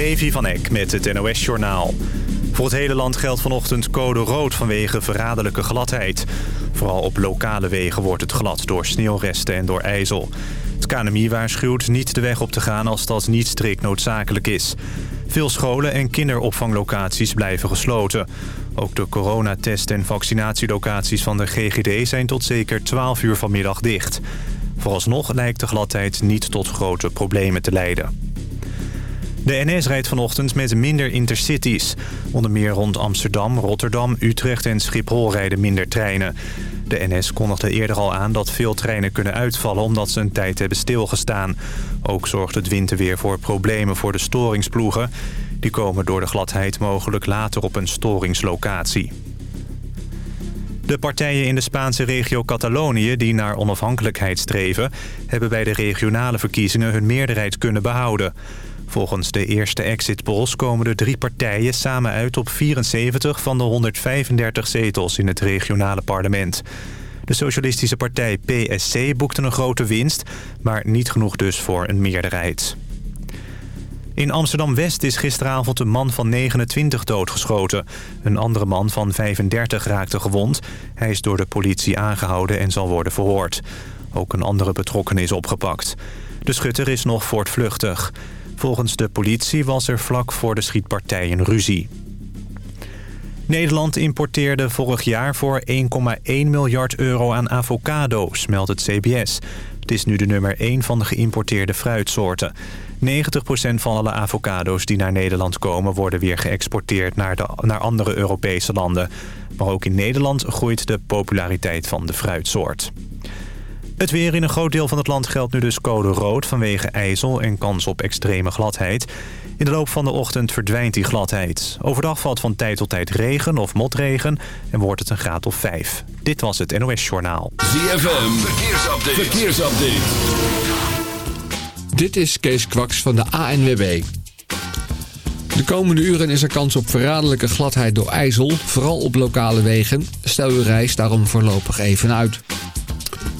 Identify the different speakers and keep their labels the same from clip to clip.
Speaker 1: Levi van Eck met het NOS-journaal. Voor het hele land geldt vanochtend code rood vanwege verraderlijke gladheid. Vooral op lokale wegen wordt het glad door sneeuwresten en door ijzel. Het KNMI waarschuwt niet de weg op te gaan als dat niet strikt noodzakelijk is. Veel scholen en kinderopvanglocaties blijven gesloten. Ook de coronatest- en vaccinatielocaties van de GGD zijn tot zeker 12 uur vanmiddag dicht. Vooralsnog lijkt de gladheid niet tot grote problemen te leiden. De NS rijdt vanochtend met minder intercities. Onder meer rond Amsterdam, Rotterdam, Utrecht en Schiphol rijden minder treinen. De NS kondigde eerder al aan dat veel treinen kunnen uitvallen... omdat ze een tijd hebben stilgestaan. Ook zorgt het winterweer voor problemen voor de storingsploegen. Die komen door de gladheid mogelijk later op een storingslocatie. De partijen in de Spaanse regio Catalonië die naar onafhankelijkheid streven... hebben bij de regionale verkiezingen hun meerderheid kunnen behouden. Volgens de eerste exit polls komen de drie partijen samen uit op 74 van de 135 zetels in het regionale parlement. De socialistische partij PSC boekte een grote winst, maar niet genoeg dus voor een meerderheid. In Amsterdam-West is gisteravond een man van 29 doodgeschoten. Een andere man van 35 raakte gewond. Hij is door de politie aangehouden en zal worden verhoord. Ook een andere betrokkenen is opgepakt. De schutter is nog voortvluchtig. Volgens de politie was er vlak voor de schietpartij een ruzie. Nederland importeerde vorig jaar voor 1,1 miljard euro aan avocado's, meldt het CBS. Het is nu de nummer 1 van de geïmporteerde fruitsoorten. 90% van alle avocado's die naar Nederland komen... worden weer geëxporteerd naar, de, naar andere Europese landen. Maar ook in Nederland groeit de populariteit van de fruitsoort. Het weer in een groot deel van het land geldt nu dus code rood... vanwege ijzel en kans op extreme gladheid. In de loop van de ochtend verdwijnt die gladheid. Overdag valt van tijd tot tijd regen of motregen... en wordt het een graad of 5. Dit was het NOS Journaal.
Speaker 2: ZFM, verkeersupdate. verkeersupdate.
Speaker 3: Dit is Kees Kwaks van de ANWB. De komende uren is er kans op verraderlijke gladheid door ijzel... vooral op lokale wegen. Stel uw reis daarom voorlopig even uit.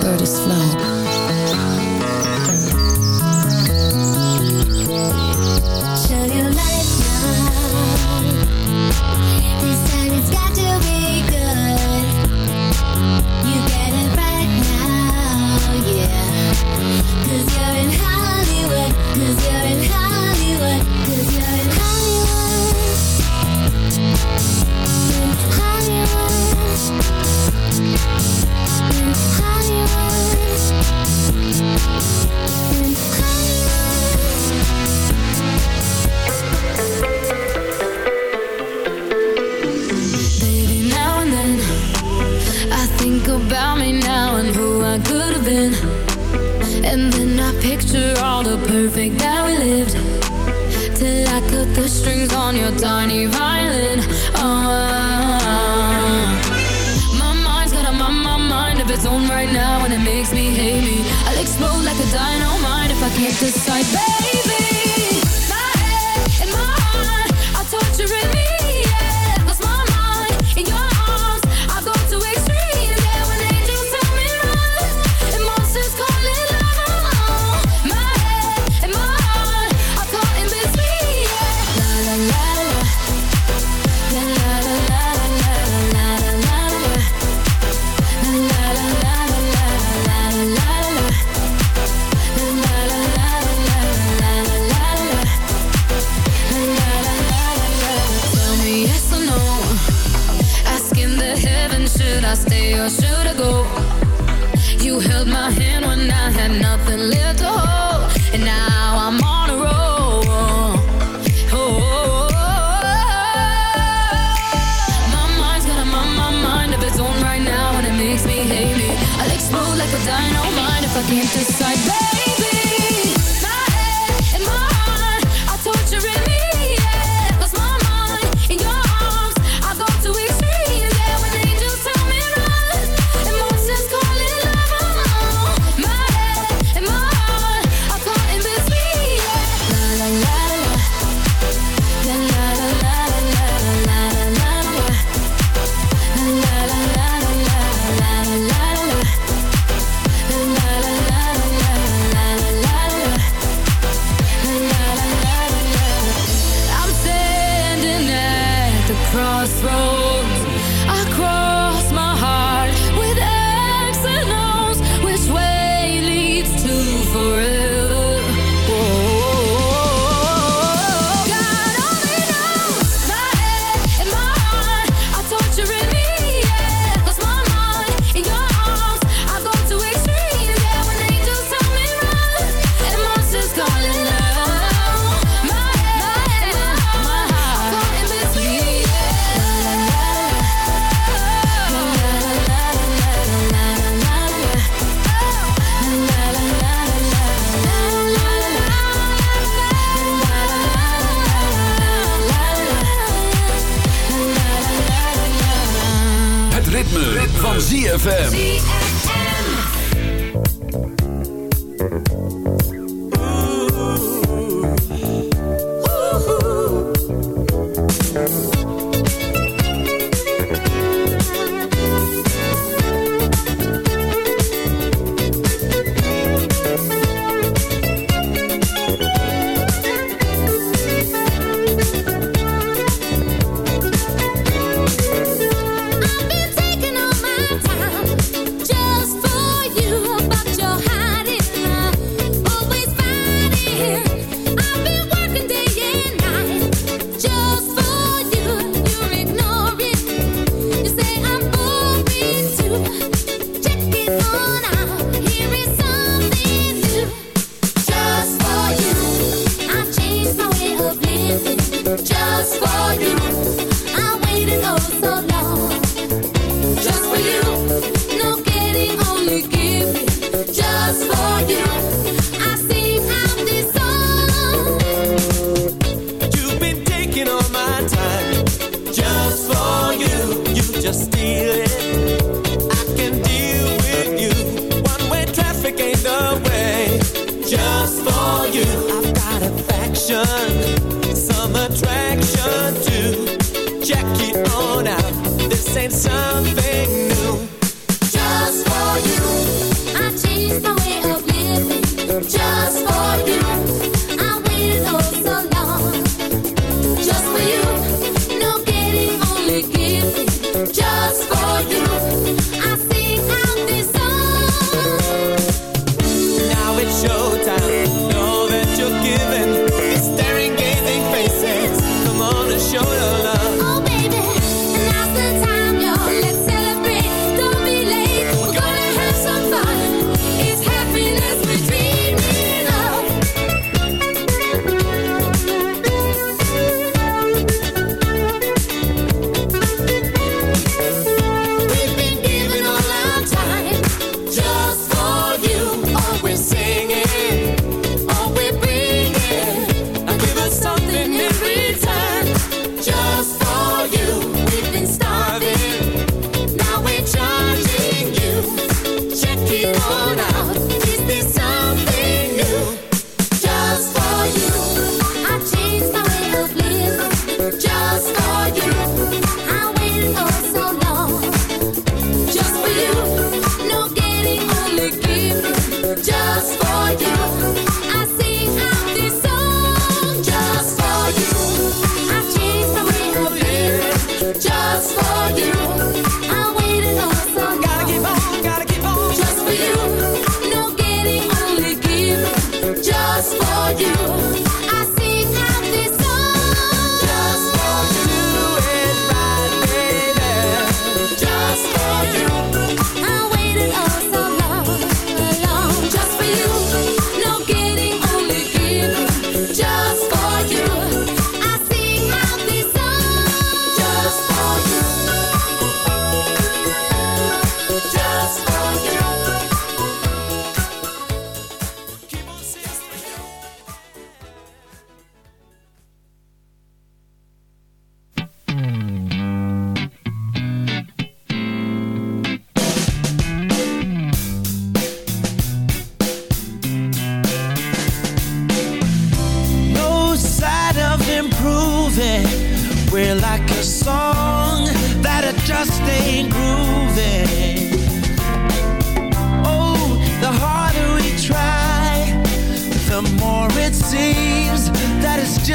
Speaker 4: Bird is flown. Can't decide,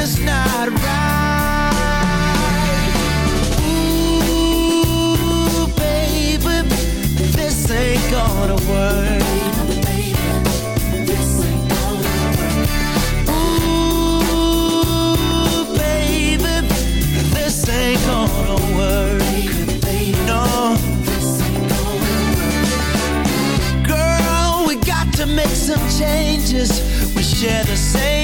Speaker 4: just
Speaker 5: not right. Ooh, baby, this ain't gonna work. Ooh, baby, this ain't gonna work. No. Girl, we got to make some changes. We share the same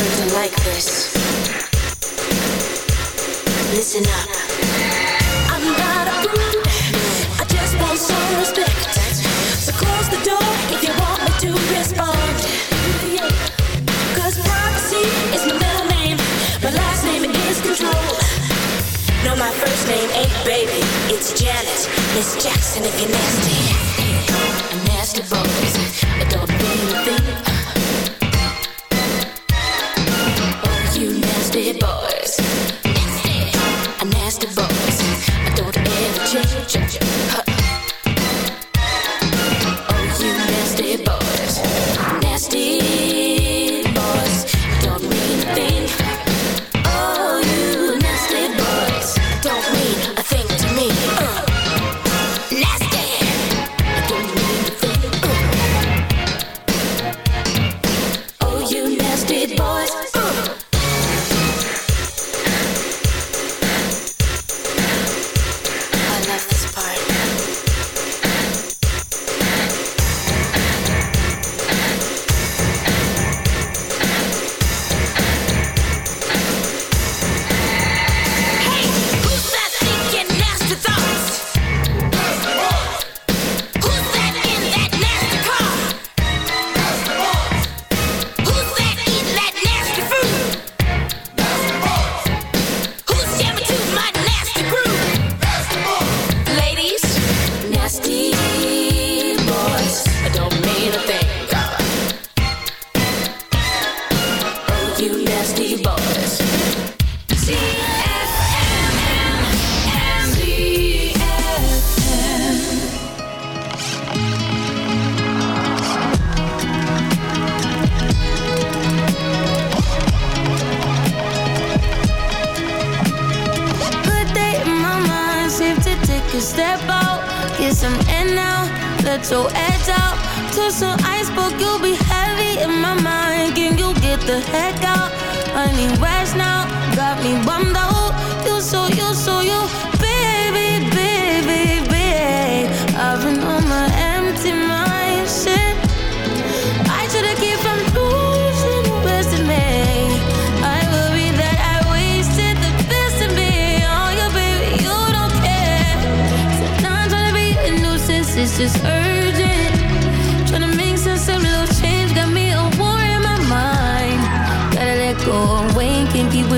Speaker 6: something
Speaker 7: like this. Listen up. I'm not a fool. I just want some respect. So close the door if you want me to respond. Cause privacy is my middle name. My last name is control. No, my first name ain't baby. It's Janet. Miss Jackson if you're nasty. I'm nasty boys.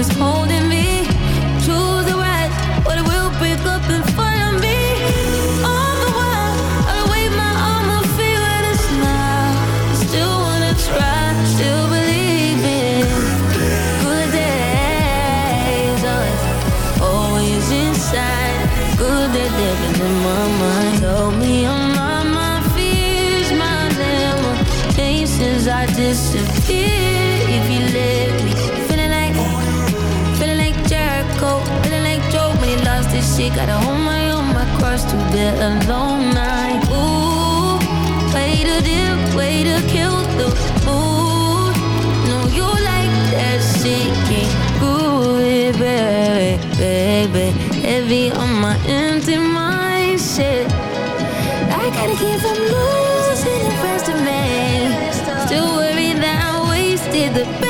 Speaker 4: was holding we're night. Ooh, way to way to kill the mood. You like that baby, baby. Heavy on my empty mind, shit. I gotta keep from losing the rest of me. Still worry that I wasted the best.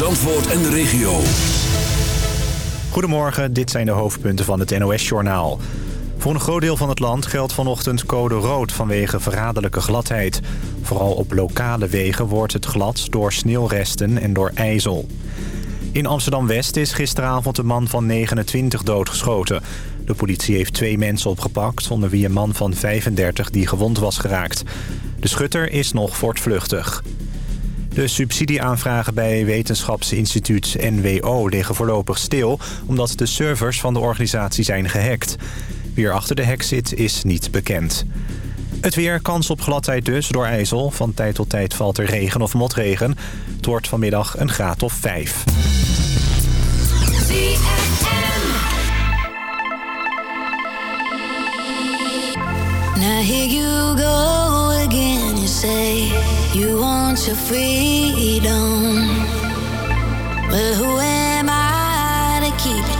Speaker 2: Zandvoort en de regio.
Speaker 1: Goedemorgen, dit zijn de hoofdpunten van het NOS-journaal. Voor een groot deel van het land geldt vanochtend code rood vanwege verraderlijke gladheid. Vooral op lokale wegen wordt het glad door sneeuwresten en door ijzel. In Amsterdam-West is gisteravond een man van 29 doodgeschoten. De politie heeft twee mensen opgepakt, onder wie een man van 35 die gewond was geraakt. De schutter is nog voortvluchtig. De subsidieaanvragen bij wetenschapsinstituut NWO liggen voorlopig stil... omdat de servers van de organisatie zijn gehackt. Wie er achter de hack zit, is niet bekend. Het weer, kans op gladheid dus door ijzel. Van tijd tot tijd valt er regen of motregen. Het wordt vanmiddag een graad of 5.
Speaker 8: Now here you go again. You say you want your freedom. But who am I to keep it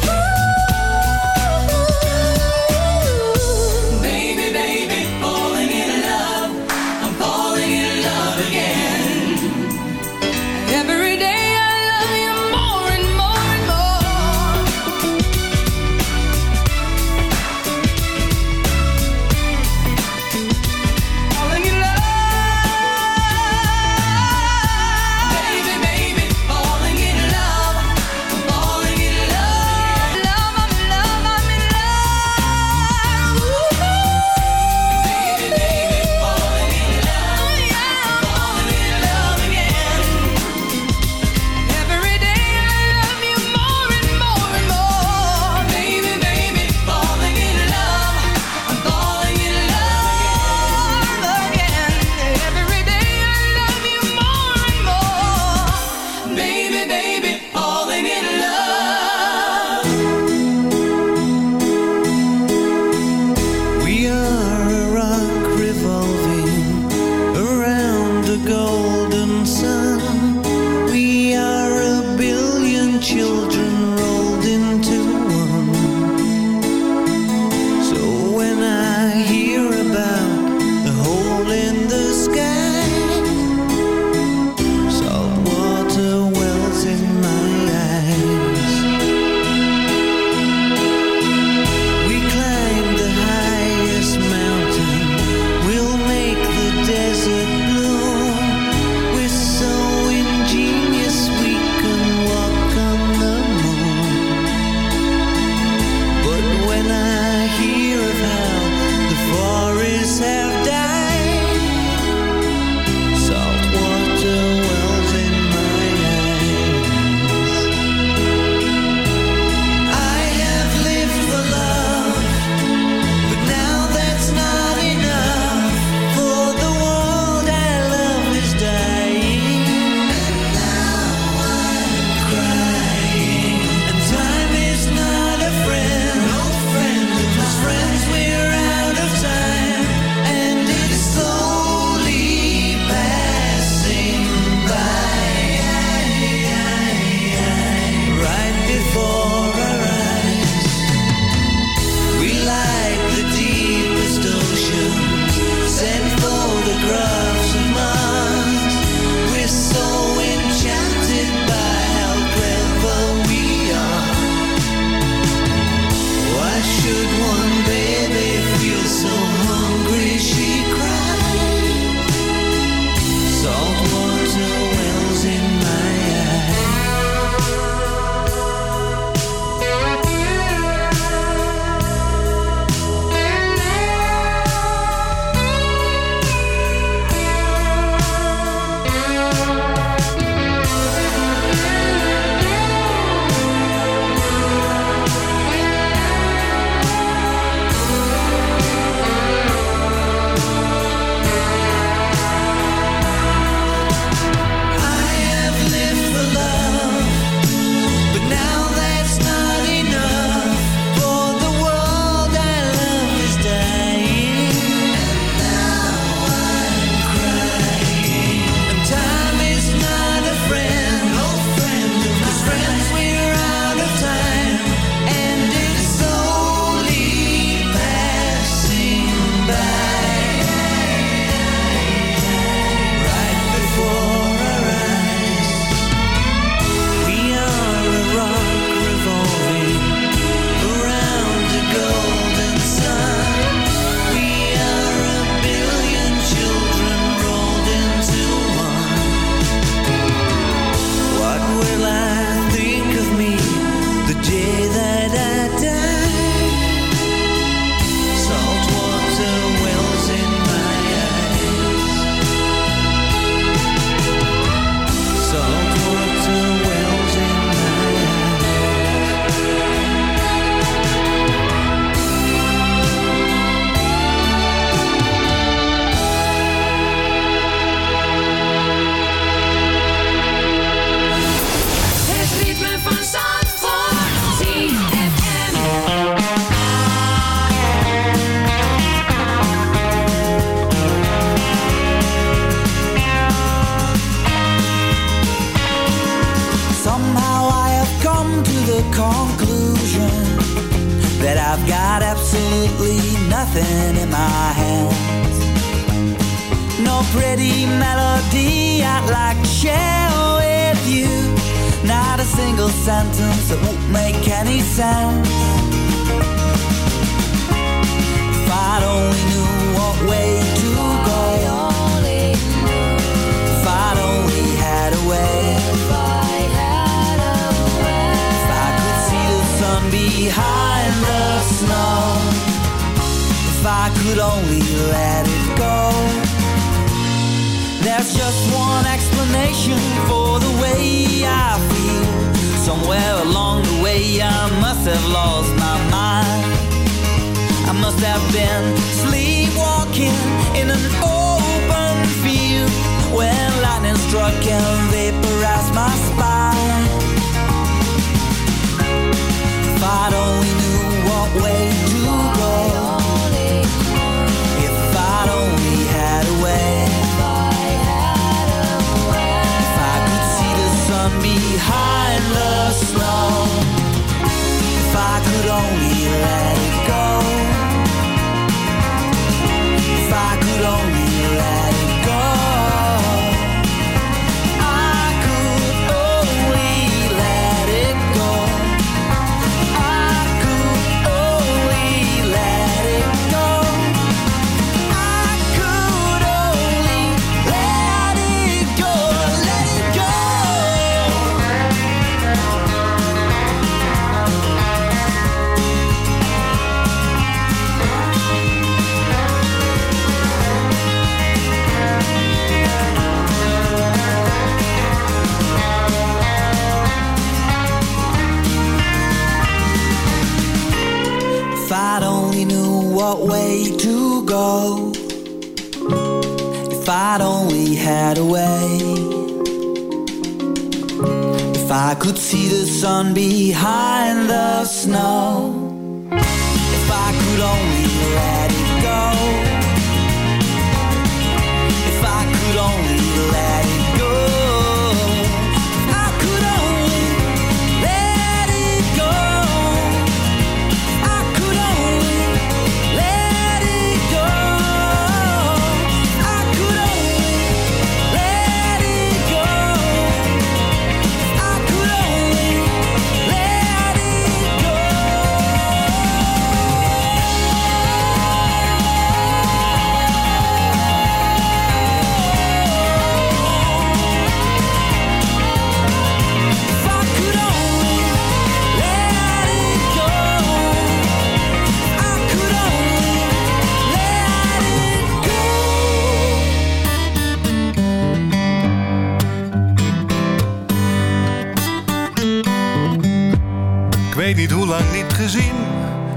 Speaker 9: be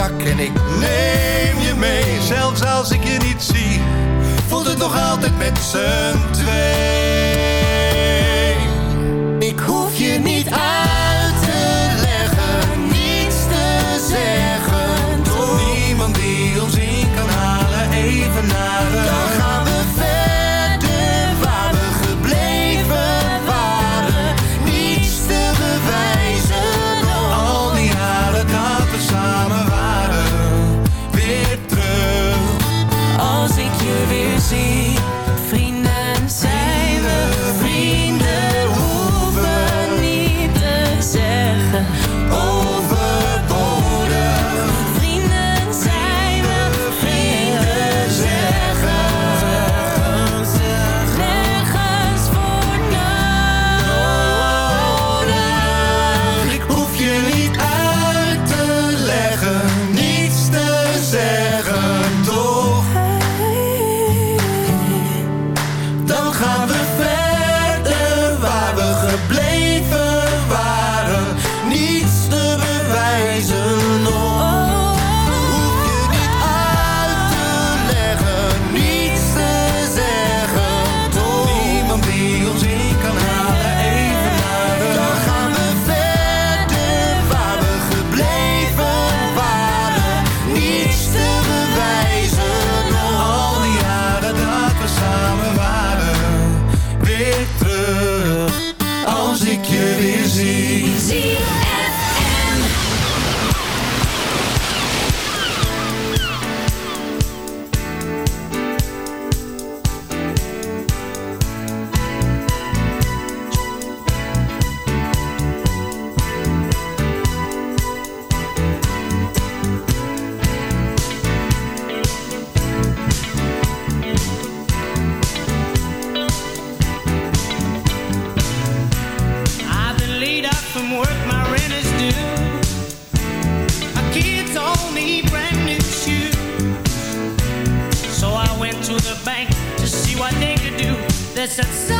Speaker 10: dak en ik
Speaker 9: Neem je mee, zelfs als ik je niet zie. Voelt het nog altijd met z'n twee.
Speaker 11: So.